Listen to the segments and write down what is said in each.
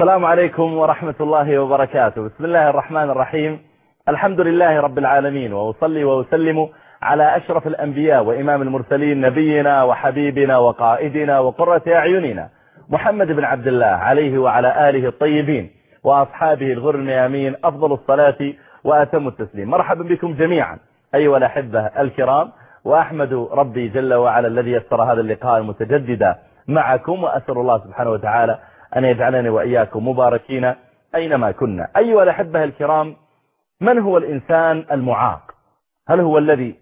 السلام عليكم ورحمة الله وبركاته. بسم الله الرحمن الرحيم. الحمد لله رب العالمين وأصلي وأسلم على أشرف الأنبياء وإمام المرسلين نبينا وحبيبنا وقائدنا وقرة أعيننا محمد بن عبد الله عليه وعلى آله الطيبين وأصحابه الغر الميامين أفضل الصلاة وأتم التسليم. مرحبا بكم جميعا أيها الأحبة الكرام وأحمد ربي جل وعلا الذي يسر هذا اللقاء المتجدد معكم وأسر الله سبحانه وتعالى أن يجعلني وإياكم مباركين أينما كنا. أيها الأحبة الكرام من هو الإنسان المعاق؟ هل هو الذي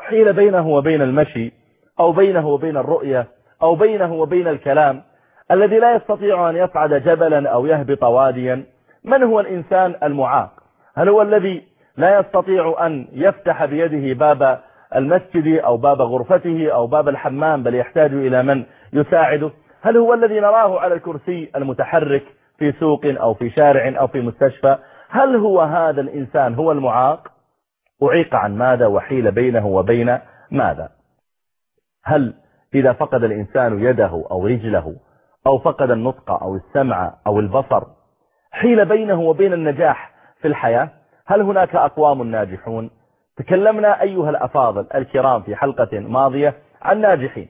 حيل بينه وبين المشي أو بينه وبين الرؤية أو بينه وبين الكلام الذي لا يستطيع أن يصعد جبلا أو يهبط واديا؟ من هو الإنسان المعاق؟ هل هو الذي لا يستطيع أن يفتح بيده باب المسجد أو باب غرفته أو باب الحمام بل يحتاج إلى من يساعده؟ هل هو الذي نراه على الكرسي المتحرك في سوق أو في شارع أو في مستشفى؟ هل هو هذا الإنسان هو المعاق؟ أعيق عن ماذا وحيل بينه وبين ماذا؟ هل إذا فقد الإنسان يده أو رجله أو فقد النطق أو السمع أو البصر حيل بينه وبين النجاح في الحياة؟ هل هناك أقوام ناجحون؟ تكلمنا أيها الأفاضل الكرام في حلقة ماضية عن ناجحين.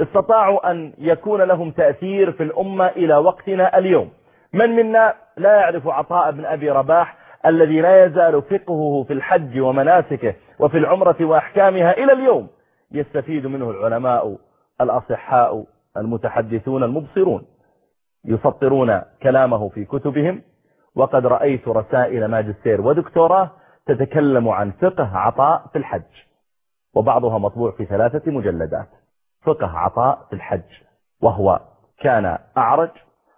استطاعوا أن يكون لهم تأثير في الأمة إلى وقتنا اليوم. من منا لا يعرف عطاء بن أبي رباح الذي لا يزال فقهه في الحج ومناسكه وفي العمرة وأحكامها إلى اليوم. يستفيد منه العلماء الأصحاء المتحدثون المبصرون يسطرون كلامه في كتبهم. وقد رأيت رسائل ماجستير ودكتوراه تتكلم عن فقه عطاء في الحج. وبعضها مطبوع في ثلاثة مجلدات. فقه عطاء في الحج وهو كان أعرج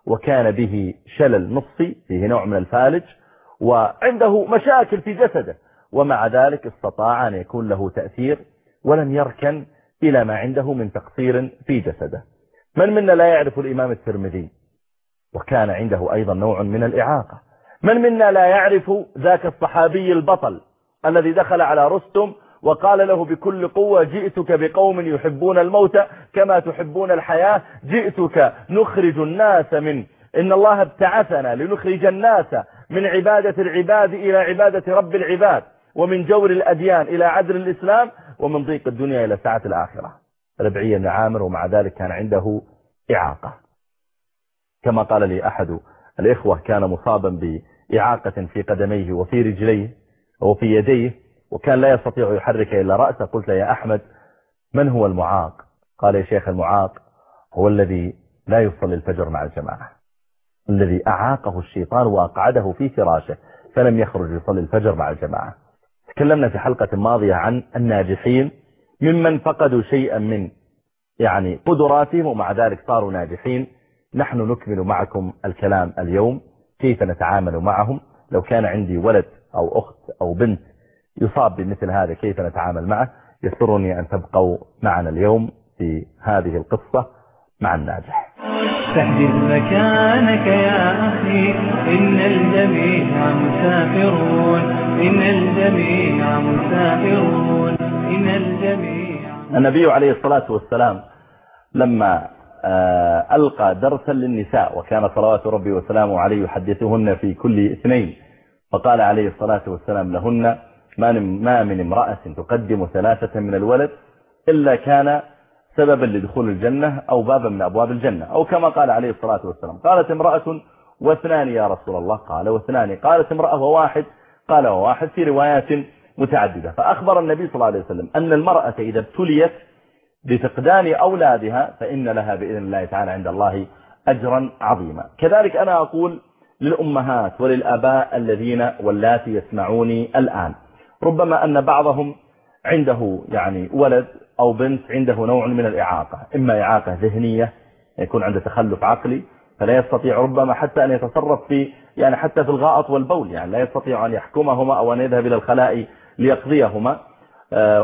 وكان به شلل نصي فيه نوع من الفالج وعنده مشاكل في جسده ومع ذلك استطاع أن يكون له تأثير ولم يركن إلى ما عنده من تقصير في جسده. من منا لا يعرف الإمام الترمذي؟ وكان عنده أيضا نوع من الإعاقة. من منا لا يعرف ذاك الصحابي البطل الذي دخل على رستم وقال له بكل قوة جئتك بقوم يحبون الموت كما تحبون الحياة جئتك نخرج الناس من إن الله ابتعثنا لنخرج الناس من عبادة العباد إلى عبادة رب العباد ومن جور الأديان إلى عدل الإسلام ومن ضيق الدنيا إلى ساعة الآخرة. ربعي بن عامر ومع ذلك كان عنده إعاقة. كما قال لي أحد الإخوة كان مصابا بإعاقة في قدميه وفي رجليه وفي يديه وكان لا يستطيع يحرك إلا رأسه. قلت يا أحمد من هو المعاق؟ قال يا شيخ المعاق هو الذي لا يصلي الفجر مع الجماعة الذي أعاقه الشيطان وأقعده في فراشه فلم يخرج يصلي الفجر مع الجماعة. تكلمنا في حلقة ماضية عن الناجحين ممن فقدوا شيئا من يعني قدراتهم ومع ذلك صاروا ناجحين. نحن نكمل معكم الكلام اليوم كيف نتعامل معهم؟ لو كان عندي ولد أو أخت أو بنت يصاب بمثل هذا كيف نتعامل معه. يسرني أن تبقوا معنا اليوم في هذه القصة مع الناجح. تحدث مكانك يا أخي إن الجميع مسافرون. إن الجميع مسافرون. إن الجميع النبي عليه الصلاة والسلام لما ألقى درسا للنساء وكان صلوات ربي وسلامه عليه يحدثهن في كل اثنين فقال عليه الصلاة والسلام لهن ما من امرأة تقدم ثلاثة من الولد إلا كان سببا لدخول الجنة أو بابا من أبواب الجنة أو كما قال عليه الصلاة والسلام. قالت امرأة واثنان يا رسول الله. قال واثنان. قالت امرأة وواحد. قال وواحد. في روايات متعددة. فأخبر النبي صلى الله عليه وسلم أن المرأة إذا ابتليت بفقدان أولادها فإن لها بإذن الله تعالى عند الله أجرا عظيما. كذلك أنا أقول للأمهات وللآباء الذين واللاتي يسمعوني الآن ربما أن بعضهم عنده يعني ولد أو بنت عنده نوع من الإعاقة. إما إعاقة ذهنية يكون عنده تخلف عقلي فلا يستطيع ربما حتى أن يتصرف في يعني حتى في الغائط والبول يعني لا يستطيع أن يحكمهما أو أن يذهب إلى الخلاء ليقضيهما.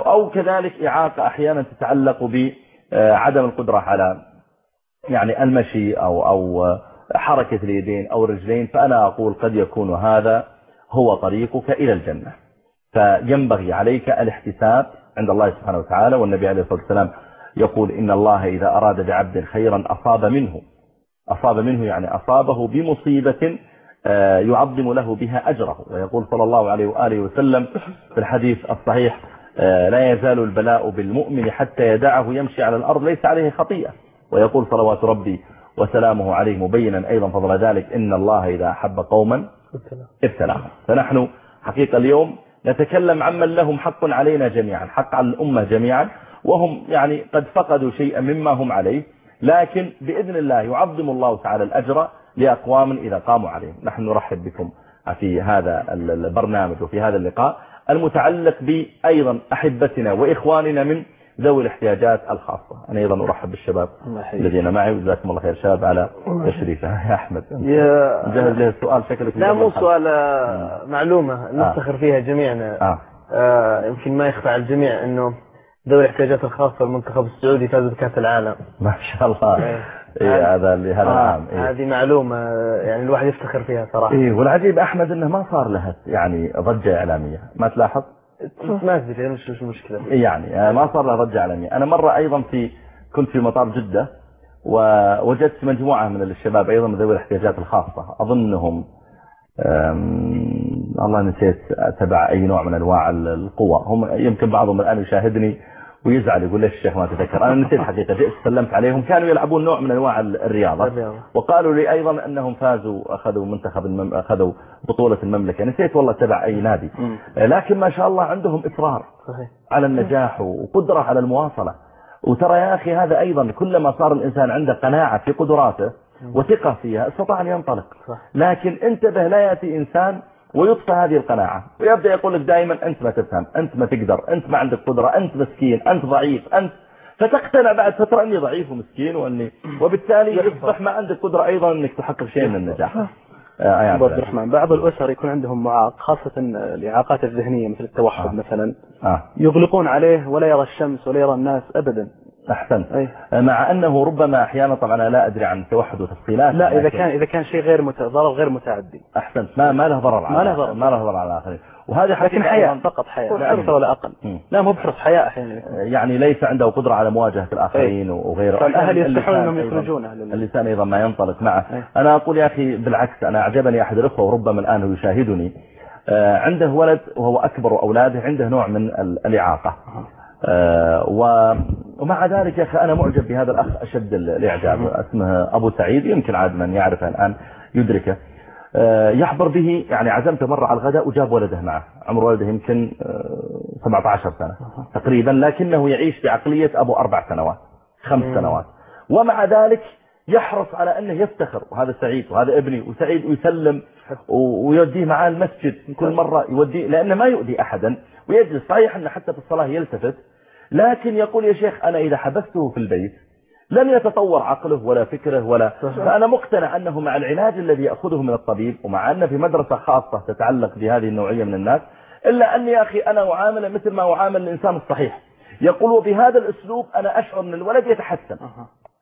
أو كذلك إعاقة أحيانا تتعلق بعدم القدرة على يعني المشي أو, أو حركة اليدين أو الرجلين فأنا أقول قد يكون هذا هو طريقك إلى الجنة. فينبغي عليك الاحتساب عند الله سبحانه وتعالى والنبي عليه الصلاة والسلام يقول إن الله إذا أراد بعبد خيرا أصاب منه. أصاب منه يعني أصابه بمصيبة آه، يعظم له بها أجره. ويقول صلى الله عليه وآله وسلم في الحديث الصحيح آه، لا يزال البلاء بالمؤمن حتى يدعه يمشي على الأرض ليس عليه خطيئة. ويقول صلوات ربي وسلامه عليه مبينا أيضا فضل ذلك إن الله إذا أحب قوما ابتلاهم فنحن حقيقة اليوم نتكلم عمن لهم حق علينا جميعا حق على الأمة جميعا وهم يعني قد فقدوا شيئا مما هم عليه لكن بإذن الله يعظم الله تعالى الأجر لأقوام إذا قاموا عليهم نحن نرحب بكم في هذا البرنامج وفي هذا اللقاء المتعلق بأيضا أحبتنا وإخواننا من ذوي الاحتياجات الخاصة. أنا أيضا أرحب بالشباب الذين معي وجزاكم الله خير شباب على تشريفه يا أحمد يا جهز له السؤال شكلك لا مو سؤال آه، معلومة نفتخر فيها جميعنا. آه. آه، يمكن ما يخفى على الجميع أنه ذوي الاحتياجات الخاصة المنتخب السعودي فاز بكأس العالم. ما شاء الله. إيه. إيه هذا اللي هذا آه، العام إيه. هذه معلومة يعني الواحد يفتخر فيها صراحة. إيه والعجيب أحمد أنه ما صار لها يعني ضجة إعلامية. ما تلاحظ؟ ما ادري مش مش المشكلة إيه يعني آه، ما صار لها ضجة إعلامية أنا مرة أيضا في كنت في مطار جدة ووجدت مجموعة من الشباب أيضا من ذوي الاحتياجات الخاصة. أظنهم الله نسيت تبع أي نوع من أنواع القوة هم يمكن بعضهم الآن يشاهدني ويزعل يقول ليش الشيخ ما تذكر؟ أنا نسيت حقيقة جئت سلمت عليهم كانوا يلعبون نوع من أنواع الرياضة. وقالوا لي أيضا أنهم فازوا أخذوا منتخب المم... أخذوا بطولة المملكة. نسيت والله تبع أي نادي. لكن ما شاء الله عندهم إصرار على النجاح وقدرة على المواصلة. وترى يا أخي هذا أيضا كلما صار الإنسان عنده قناعة في قدراته وثقة فيها استطاع أن ينطلق. لكن انتبه لا يأتي إنسان ويطفى هذه القناعة ويبدأ يقول لك دائما أنت ما تفهم أنت ما تقدر أنت ما عندك قدرة أنت مسكين أنت ضعيف أنت فتقتنع بعد فترة أني ضعيف ومسكين وأني وبالتالي يصبح ما عندك قدرة أيضا أنك تحقق شيء من النجاح. آه، عبد الرحمن بعض الأسر يكون عندهم معاق خاصة الإعاقات الذهنية مثل التوحد آه. مثلا آه. يغلقون عليه ولا يرى الشمس ولا يرى الناس أبدا. أحسنت. أي. مع أنه ربما أحيانا طبعا أنا لا أدري عن التوحد وتفصيلات لا إذا كان إذا كان شيء غير مت... ضرر غير متعدي. أحسنت. ما ما له ضرر على ما له ضرر. ما له ضرر على الآخرين. وهذه لكن حياة. فقط حياة. لا نعم. أكثر ولا أقل. لا مو بحرص حياة أحيانا. يعني ليس عنده قدرة على مواجهة الآخرين وغيره. فالأهل أحياناً يستحون أنهم لل- اللسان أيضا ما ينطلق معه. أي. أنا أقول يا أخي بالعكس أنا أعجبني أحد الأخوة وربما الآن هو يشاهدني. آه، عنده ولد وهو أكبر أولاده عنده نوع من ال- الإعاقة. آه، ومع ذلك يا أخي أنا معجب بهذا الأخ أشد ال- الإعجاب. اسمه أبو سعيد يمكن عاد من يعرفه الآن يدركه. آه، يحضر به يعني عزمته مرة على الغداء وجاب ولده معه. عمر ولده يمكن آه، 17 سنة تقريبا لكنه يعيش بعقلية أبو أربع سنوات خمس سنوات. ومع ذلك يحرص على أنه يفتخر وهذا سعيد وهذا ابني وسعيد ويسلم ويوديه معاه المسجد. كل مرة يوديه لأنه ما يؤذي أحدا ويجلس. صحيح أنه حتى في الصلاة يلتفت لكن يقول يا شيخ أنا إذا حبسته في البيت لن يتطور عقله ولا فكره ولا فأنا مقتنع أنه مع العلاج الذي يأخذه من الطبيب ومع أنه في مدرسة خاصة تتعلق بهذه النوعية من الناس إلا أني يا أخي أنا أعامله مثل ما أعامل الإنسان الصحيح. يقول وبهذا الأسلوب أنا أشعر أن الولد يتحسن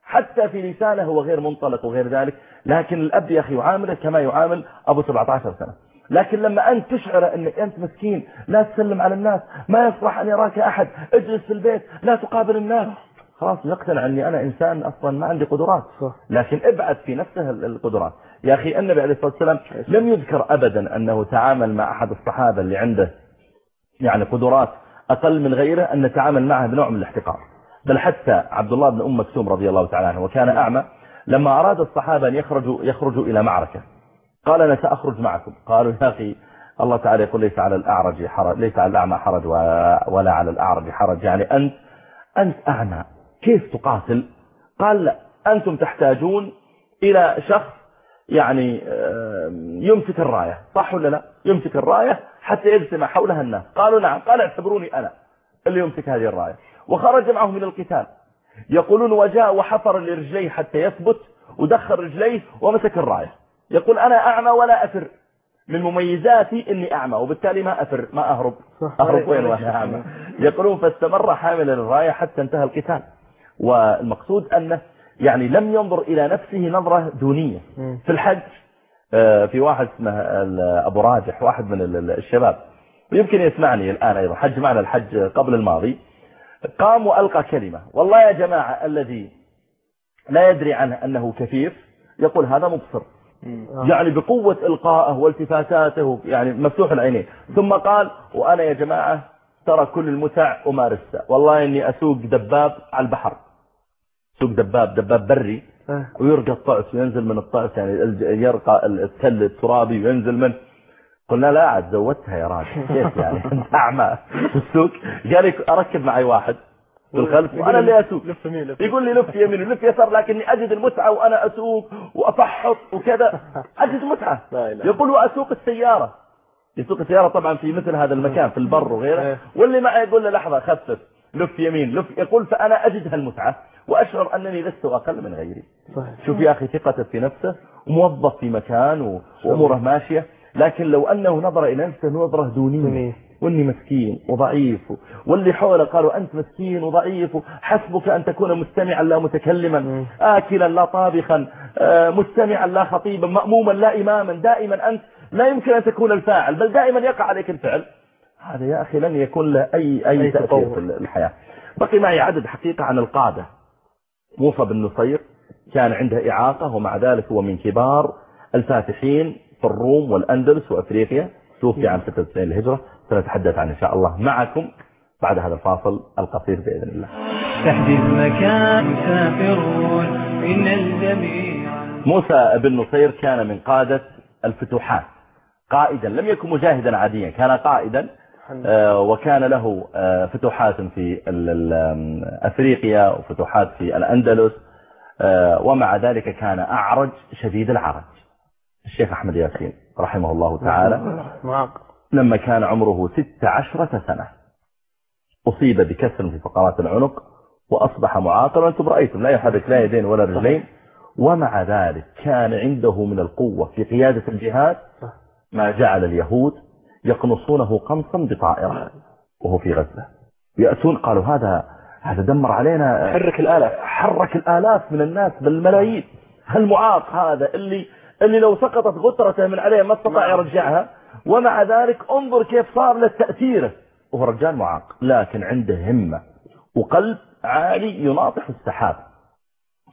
حتى في لسانه هو غير منطلق وغير ذلك لكن الأب يا أخي يعامله كما يعامل أبو 17 سنة. لكن لما أنت تشعر أنك أنت مسكين لا تسلم على الناس ما يصلح أن يراك أحد اجلس في البيت لا تقابل الناس. خلاص يقتنع أني أنا إنسان أصلا ما عندي قدرات. لكن ابعد في نفسه ال- القدرات. يا أخي النبي عليه الصلاة والسلام لم يذكر أبدا أنه تعامل مع أحد الصحابة اللي عنده. يعني قدرات أقل من غيره أن نتعامل معه بنوع من الاحتقار. بل حتى عبد الله بن أم مكتوم رضي الله تعالى عنه وكان أعمى لما أراد الصحابة أن يخرجوا, يخرجوا إلى معركة. قال أنا سأخرج معكم. قالوا يا أخي الله تعالى يقول ليس على الأعرج حرج ليس على الأعمى حرج ولا على الأعرج حرج. يعني أنت أنت أعمى. كيف تقاتل؟ قال لا أنتم تحتاجون إلى شخص يعني آه، يمسك الراية. صح ولا لا؟ يمسك الراية حتى يجتمع حولها الناس. قالوا نعم. قال اعتبروني أنا اللي يمسك هذه الراية. وخرج معهم إلى القتال. يقولون وجاء وحفر لرجليه حتى يثبت ودخل رجليه ومسك الراية. يقول أنا أعمى ولا أفر. من مميزاتي إني أعمى وبالتالي ما أفر ما أهرب. أهرب وين وأنا أعمى؟ يقولون فاستمر حاملا الراية حتى انتهى القتال. والمقصود أنه يعني لم ينظر إلى نفسه نظرة دونية. في الحج آه، في واحد اسمه أبو راجح واحد من ال- ال- الشباب. ويمكن يسمعني الآن أيضا. حج معنا الحج قبل الماضي. قام وألقى كلمة. والله يا جماعة الذي لا يدري عنه أنه كفيف يقول هذا مبصر. يعني بقوة إلقائه والتفاتاته يعني مفتوح العينين. ثم قال وأنا يا جماعة ترى كل المتع أمارسها والله إني أسوق دباب على البحر. سوق دباب دباب بري. آه. ويرقى الطعس وينزل من الطعس يعني يرقى التل الترابي وينزل من. قلنا لا عاد زودتها يا راجل. كيف يعني؟ انت اعمى في السوق. قال لي أركب معي واحد. في الخلف وأنا اللي أسوق. لف يمين لف يقول لي لف يمين ولف يسار لكني أجد المتعة وأنا أسوق وأفحط وكذا. أجد متعة. يقول وأسوق السيارة. يسوق السيارة طبعا في مثل هذا المكان في البر وغيره. إيه. واللي معي يقول له لحظة خفف لف يمين لف. يقول فأنا أجد هالمتعة وأشعر أنني لست أقل من غيري. صحيح. شوف يا أخي ثقته في نفسه وموظف في مكان و- وأموره ماشية لكن لو أنه نظر إلى نفسه نظرة دونية. دونية. وإني مسكين وضعيف. واللي حوله قالوا أنت مسكين وضعيف حسبك أن تكون مستمعا لا متكلما. آكلا لا طابخا آه، مستمعا لا خطيبا مأموما لا إماما دائما أنت لا يمكن أن تكون الفاعل بل دائما يقع عليك الفعل. هذا يا أخي لن يكون له أي, أي, أي تأثير. في الحياة. بقي معي عدد حقيقة عن القادة. موسى بن نصير كان عنده إعاقة ومع ذلك هو من كبار الفاتحين في الروم والأندلس وأفريقيا. توفي عام 96 الهجرة. سنتحدث عن إن شاء الله معكم بعد هذا الفاصل القصير بإذن الله. تحدث مكان مسافرون إن الجميع موسى بن نصير كان من قادة الفتوحات. قائدا لم يكن مجاهدا عاديا كان قائدا آه، وكان له آه، فتوحات في ال- ال- آم، أفريقيا وفتوحات في الأندلس آه، ومع ذلك كان أعرج شديد العرج. الشيخ أحمد ياسين رحمه الله تعالى. معاق لما كان عمره ست عشرة سنة. أصيب بكسر في فقرات العنق وأصبح معاقا وأنتم رأيتم لا يحرك لا يدين ولا رجلين. ومع ذلك كان عنده من القوة في قيادة الجهاد ما جعل اليهود يقنصونه قنصا بطائرة وهو في غزة. يأتون قالوا هذا هذا دمر علينا. حرك الآلة حرك الآلاف من الناس بالملايين. هالمعاق هذا اللي اللي لو سقطت غترته من عليه ما استطاع يرجعها. ومع ذلك انظر كيف صار له تأثيره وهو رجال معاق لكن عنده همة وقلب عالي يناطح السحاب.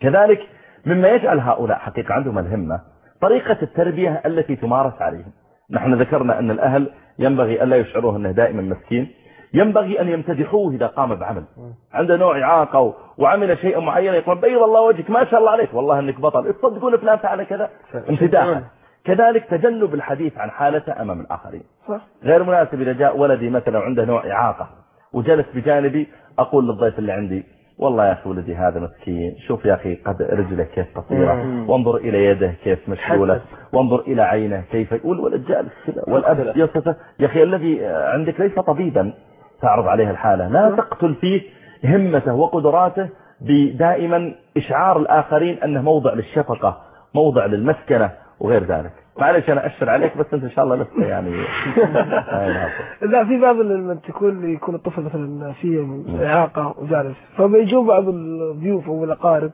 كذلك مما يجعل هؤلاء حقيقة عندهم الهمة طريقة التربية التي تمارس عليهم. نحن ذكرنا أن الأهل ينبغي ألا يشعروه أنه دائما مسكين. ينبغي أن يمتدحوه إذا قام بعمل. عنده نوع إعاقة و- وعمل شيئا معين يقول بيض الله وجهك ما شاء الله عليك. والله أنك بطل. تصدقون فلان فعل كذا؟ امتداحا كذلك تجنب الحديث عن حالته أمام الآخرين. صح. غير مناسب إذا جاء ولدي مثلا عنده نوع إعاقة وجلس بجانبي أقول للضيف اللي عندي والله يا أخي ولدي هذا مسكين شوف يا أخي قد رجله كيف قصيرة. وانظر إلى يده كيف مشلولة. وانظر إلى عينه كيف والولد جالس كذا والأب يصفه يا أخي الذي عندك ليس طبيبا. تعرض عليه الحالة. لا تقتل فيه همته وقدراته بدائما إشعار الآخرين أنه موضع للشفقة موضع للمسكنة وغير ذلك معلش أنا أشر عليك بس أنت إن شاء الله لسه يعني. لا في بعض لما تكون يكون الطفل مثلا فيه إعاقة وجالس فبيجوا بعض الضيوف أو الأقارب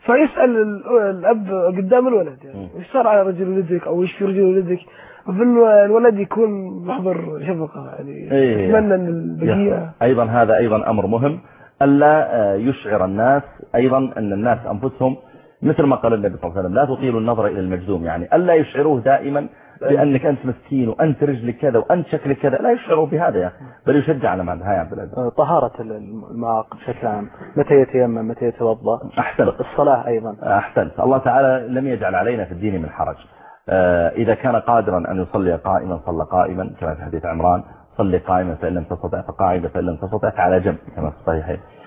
فيسأل ال- الأب قدام الولد يعني. إيش صار على رجل ولدك أو إيش في رجل ولدك فالولد يكون محضر شفقة يعني إيه. يتمنى أن البقية يحصل. أيضا هذا أيضا أمر مهم ألا آه، يشعر الناس أيضا أن الناس أنفسهم مثل ما قال النبي صلى الله عليه وسلم لا تطيلوا النظر إلى المجذوم. يعني ألا يشعروه دائما بأنك أنت مسكين وأنت رجلك كذا وأنت شكلك كذا لا يشعروا بهذا يا أخي بل يشجع على معنى هاي يا عبد العزيز. طهارة المعاق بشكل عام متى يتيمم متى يتوضأ؟ أحسنت الصلاة أيضا. أحسنت الله تعالى لم يجعل علينا في الدين من حرج. آه، إذا كان قادرا أن يصلي قائما صلى قائما كما في حديث عمران صلي قائما فإن لم تستطع فقاعدا فإن لم تستطع فعلى جنب كما في الصحيحين. آه،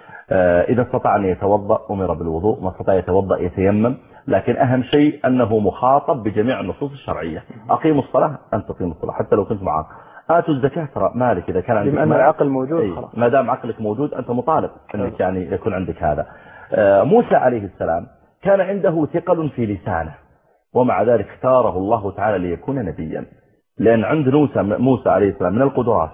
إذا استطاع أن يتوضأ أمر بالوضوء ما استطاع يتوضأ يتيمم. لكن أهم شيء أنه مخاطب بجميع النصوص الشرعية. أقيموا الصلاة أن تقيموا الصلاة حتى لو كنت معاق آتوا الزكاة ترى مالك إذا كان عندك بما أن مال- العقل موجود أي، خلاص. ما دام عقلك موجود أنت مطالب أنك يعني يكون عندك هذا. آه، موسى عليه السلام كان عنده ثقل في لسانه ومع ذلك اختاره الله تعالى ليكون نبيا. لأن عند موسى موسى عليه السلام من القدرات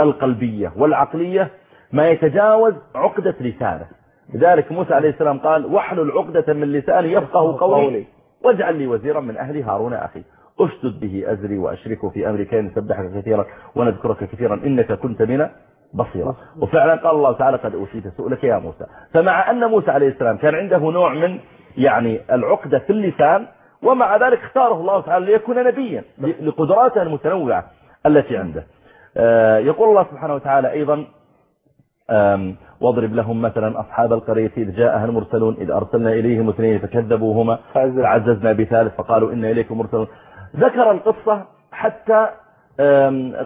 القلبية والعقلية ما يتجاوز عقدة لسانه. لذلك موسى عليه السلام قال واحلل عقدة من لساني يفقه قولي. واجعل لي وزيرا من أهلي هارون أخي. اشدد به أزري وأشركه في أمري كي نسبحك كثيرا ونذكرك كثيرا. إنك كنت بنا بصيرا وفعلا قال الله تعالى قد أوتيت سؤلك يا موسى. فمع أن موسى عليه السلام كان عنده نوع من يعني العقدة في اللسان ومع ذلك اختاره الله تعالى ليكون نبيا لقدراته المتنوعة التي عنده. آه، يقول الله سبحانه وتعالى أيضا واضرب لهم مثلا أصحاب القرية إذ جاءها المرسلون إذ أرسلنا إليهم اثنين فكذبوهما فعزز. فعززنا بثالث فقالوا إن إليكم مرسلون ذكر القصة حتى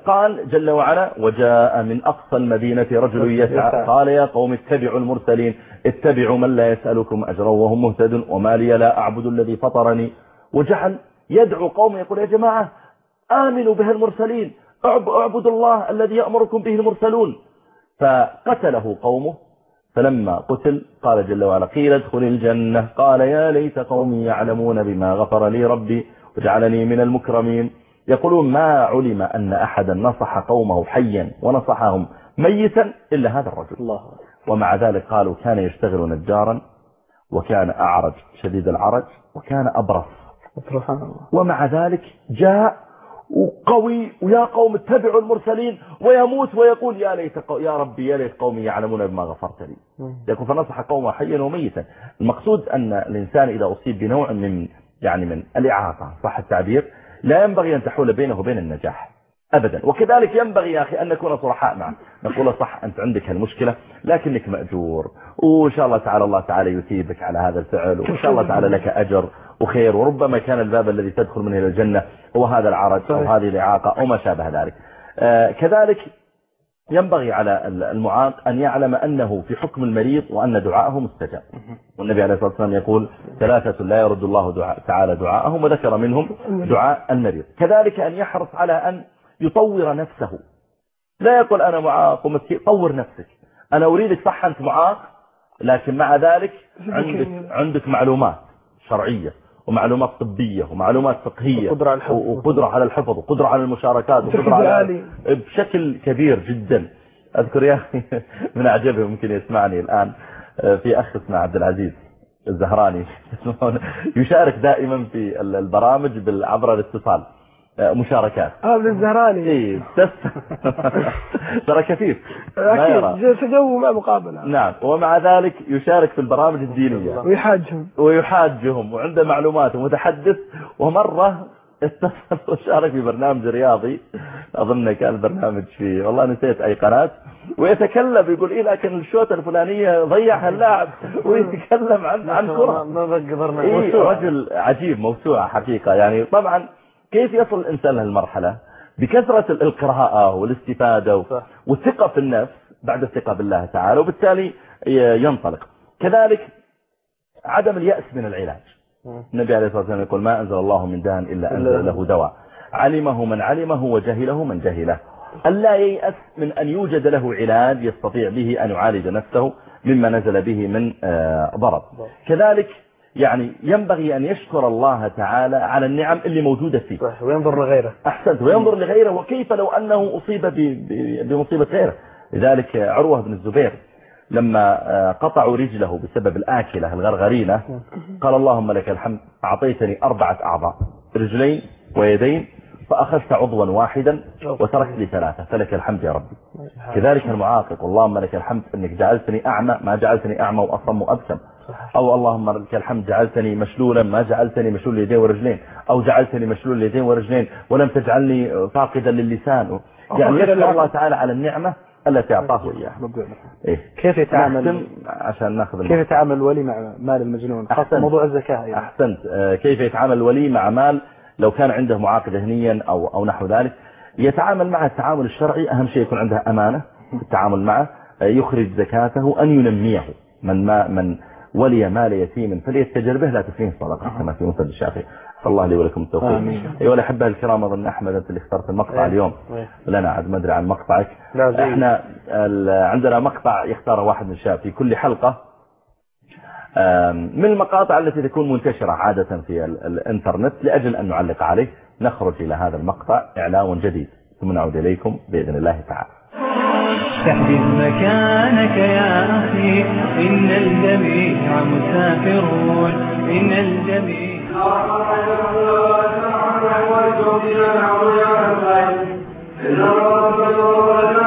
قال جل وعلا وجاء من أقصى المدينة رجل يسعى. قال يا قوم اتبعوا المرسلين اتبعوا من لا يسألكم أجرا وهم مهتدون وما لي لا أعبد الذي فطرني وجعل يدعو قوم يقول يا جماعة آمنوا به المرسلين اعب- اعبدوا الله الذي يأمركم به المرسلون فقتله قومه فلما قتل قال جل وعلا قيل ادخل الجنة. قال يا ليت قومي يعلمون بما غفر لي ربي وجعلني من المكرمين. يقولون ما علم أن أحدا نصح قومه حيا ونصحهم ميتا إلا هذا الرجل. الله. ومع ذلك قالوا كان يشتغل نجارا وكان أعرج شديد العرج وكان أبرص. ومع ذلك جاء وقوي ويا قوم اتبعوا المرسلين ويموت ويقول يا ليت. يا ربي يا ليت قومي يعلمون بما غفرت لي يقول فنصح قومه حيا وميتا. المقصود أن الإنسان إذا أصيب بنوع من يعني من الإعاقة صح التعبير؟ لا ينبغي أن تحول بينه وبين النجاح. أبدا. وكذلك ينبغي يا أخي أن نكون صرحاء معه. نقول صح أنت عندك هالمشكلة لكنك مأجور. وإن شاء الله تعالى الله تعالى يثيبك على هذا الفعل وإن شاء الله تعالى لك أجر. وخير. وربما كان الباب الذي تدخل منه إلى الجنة هو هذا العرج أو صحيح. هذه الإعاقة أو ما شابه ذلك. آه، كذلك ينبغي على المعاق أن يعلم أنه في حكم المريض وأن دعاءه مستجاب. والنبي عليه الصلاة والسلام يقول ثلاثة لا يرد الله دعاء تعالى دعاءهم وذكر منهم دعاء المريض. كذلك أن يحرص على أن يطور نفسه. لا يقول أنا معاق ومسكين. طور نفسك. أنا أريدك صح أنت معاق لكن مع ذلك عندك, عندك معلومات شرعية. ومعلومات طبية ومعلومات فقهية وقدرة على الحفظ. وقدرة على الحفظ وقدرة على المشاركات وقدرة على. بشكل كبير جدا أذكر يا أخي من أعجبه ممكن يسمعني الآن آه، في أخ اسمه عبد العزيز الزهراني يشارك دائما في البرامج عبر الاتصال آه، مشاركات. هذا الزهراني. إيه بس. ترى يرى. أكيد تجو مع مقابلة. نعم ومع ذلك يشارك في البرامج الدينية. ويحاجهم. ويحاجهم وعنده معلومات ومتحدث. ومرة اتصل وشارك في برنامج رياضي. أظن كان برنامج في والله نسيت أي قناة. ويتكلم يقول إيه لكن الشوطة الفلانية ضيعها اللاعب. ويتكلم عن عن كرة. ما إيه رجل عجيب موسوعة حقيقة. يعني طبعا كيف يصل الإنسان لهالمرحلة بكثرة القراءة والاستفادة. والثقة في النفس بعد الثقة بالله تعالى وبالتالي ينطلق. كذلك عدم اليأس من العلاج. النبي عليه الصلاة والسلام يقول ما أنزل الله من داء إلا أنزل له. دواء. علمه من علمه وجهله من جهله. ألا ييأس من أن يوجد له علاج يستطيع به أن يعالج نفسه مما نزل به من آه، ضرر. كذلك يعني ينبغي أن يشكر الله تعالى على النعم اللي موجودة فيه. صح وينظر لغيره. أحسنت وينظر لغيره وكيف لو أنه أصيب بمصيبة غيره. لذلك عروة بن الزبير لما آه، قطعوا رجله بسبب الآكلة الغرغرينة قال اللهم لك الحمد أعطيتني أربعة أعضاء رجلين ويدين فأخذت عضوا واحدا وتركت لي ثلاثة. فلك الحمد يا ربي. كذلك المعاقق. اللهم لك الحمد أنك جعلتني أعمى ما جعلتني أعمى وأصم وأبسم. أو اللهم لك الحمد جعلتني مشلولا ما جعلتني مشلول اليدين والرجلين أو جعلتني مشلول اليدين والرجلين ولم تجعلني فاقدا للسان. يعني يشكر الله تعالى على النعمة التي أعطاه إياها إيه؟ كيف يتعامل؟ عشان نأخذ كيف يتعامل الولي مع مال المجنون؟ خاصة. موضوع الزكاة أيضا. أحسنت. آه، كيف يتعامل الولي مع مال لو كان عنده معاق ذهنيا أو, أو نحو ذلك يتعامل معه التعامل الشرعي أهم شيء يكون عنده أمانة في التعامل معه يخرج زكاته أن ينميه. من ما من ولي مال يتيم فليتجر به لا تفيه صدقة كما في مسند الشافعي. الله لي ولكم التوفيق. آمين. أيها الأحبة الكرام أظن أحمد أنت اللي اخترت المقطع اليوم. إيه. لنا عاد ما أدري عن مقطعك. إحنا عندنا مقطع يختاره واحد من الشباب في كل حلقة. آم، من المقاطع التي تكون منتشرة عادة في ال- الإنترنت لأجل أن نعلق عليه نخرج إلى هذا المقطع إعلان جديد. ثم نعود إليكم بإذن الله تعالى. تحدث مكانك يا أخي إن الجميع مسافرون إن الجميع. سبحان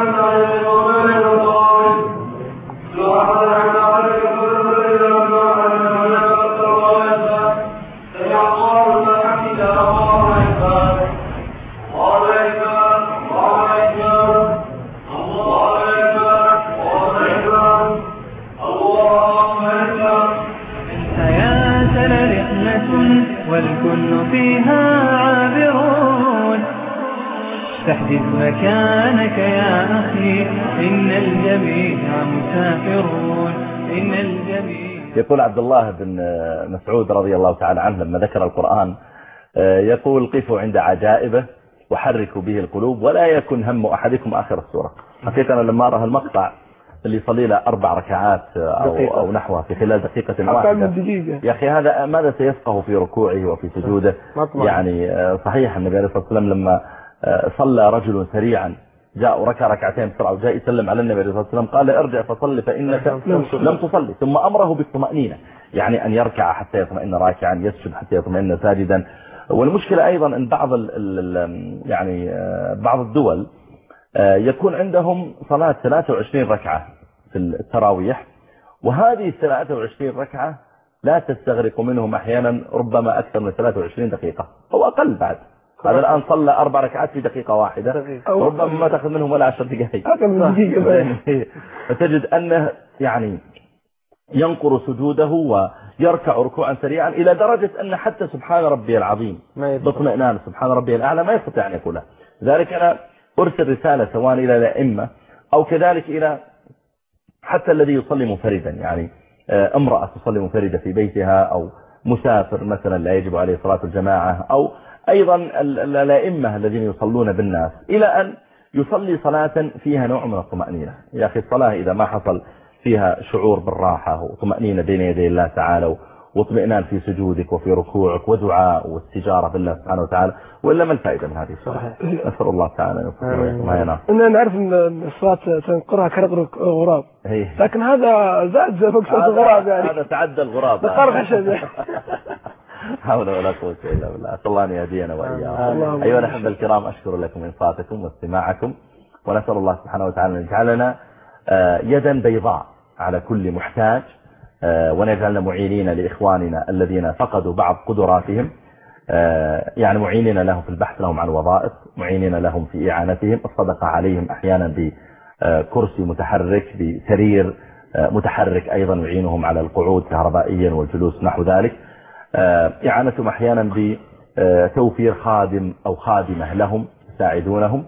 مكانك يا أخي إن الجميع مسافرون إن الجميع يقول عبد الله بن مسعود رضي الله تعالى عنه لما ذكر القرآن آه، يقول قفوا عند عجائبه وحركوا به القلوب ولا يكن هم أحدكم آخر السورة حقيقة أنا لما أرى المقطع اللي يصلي له أربع ركعات أو, دقيقة. أو نحوها في خلال دقيقة واحدة يا أخي هذا ماذا سيفقه في ركوعه وفي سجوده. يعني آه، صحيح النبي عليه الصلاة والسلام لما آه، صلى رجل سريعا جاء وركع ركعتين بسرعة وجاء يسلم على النبي عليه الصلاة والسلام قال ارجع فصل فإنك لم تصلي. ثم أمره بالطمأنينة يعني أن يركع حتى يطمئن راكعا يسجد حتى يطمئن ساجدا. والمشكلة أيضا أن بعض ال ال يعني آه، بعض الدول آه، يكون عندهم صلاة 23 ركعة في التراويح وهذه 23 ركعة لا تستغرق منهم أحيانا ربما أكثر من 23 دقيقة أو أقل بعد. هذا الآن صلى أربع ركعات في دقيقة واحدة. دقيقة. ربما ما تأخذ منهم ولا 10 دقائق. فتجد أنه يعني ينقر سجوده ويركع ركوعا سريعا إلى درجة أن حتى سبحان ربي العظيم. باطمئنان سبحان ربي الأعلى ما يستطيع أن يقولها لذلك أنا أرسل رسالة سواء إلى الأئمة أو كذلك إلى حتى الذي يصلي منفردا يعني آه، امرأة تصلي منفردة في بيتها أو مسافر مثلا لا يجب عليه صلاة الجماعة أو أيضا ال- ال- الأئمة الذين يصلون بالناس إلى أن يصلي صلاة فيها نوع من الطمأنينة. يا أخي الصلاة إذا ما حصل فيها شعور بالراحة وطمأنينة بين يدي الله تعالى واطمئنان في سجودك وفي ركوعك ودعاء واستجارة بالله سبحانه وتعالى وإلا ما الفائدة من هذه الصلاة؟ نسأل الله تعالى أن إننا نعرف أن الصلاة تنقرها كرقرق غراب هي. لكن هذا زاد فوق صوت الغراب يعني. هذا تعدى الغراب. خشب حول ولا قوة إلا بالله. أسأل الله أن يهدينا وإياكم. أيها الأحبة الكرام أشكر لكم إنصاتكم واستماعكم ونسأل الله سبحانه وتعالى أن يجعلنا آه، يدا بيضاء على كل محتاج آه، وأن يجعلنا معينين لإخواننا الذين فقدوا بعض قدراتهم آه، يعني معينين لهم في البحث لهم عن وظائف معينين لهم في إعانتهم الصدقة عليهم أحيانا بكرسي متحرك بسرير متحرك أيضا يعينهم على القعود كهربائيا والجلوس نحو ذلك. إعانتهم أحيانا بتوفير خادم أو خادمة لهم يساعدونهم.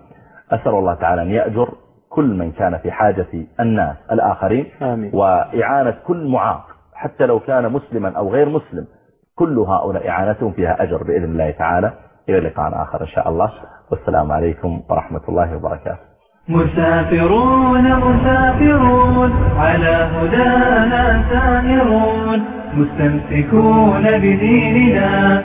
أسأل الله تعالى أن يأجر كل من كان في حاجة الناس الآخرين. آمين. وإعانة كل معاق حتى لو كان مسلما أو غير مسلم. كل هؤلاء إعانتهم فيها أجر بإذن الله تعالى. إلى لقاء آخر إن شاء الله. والسلام عليكم ورحمة الله وبركاته. مسافرون مسافرون على هدانا سائرون. مستمسكون بديننا.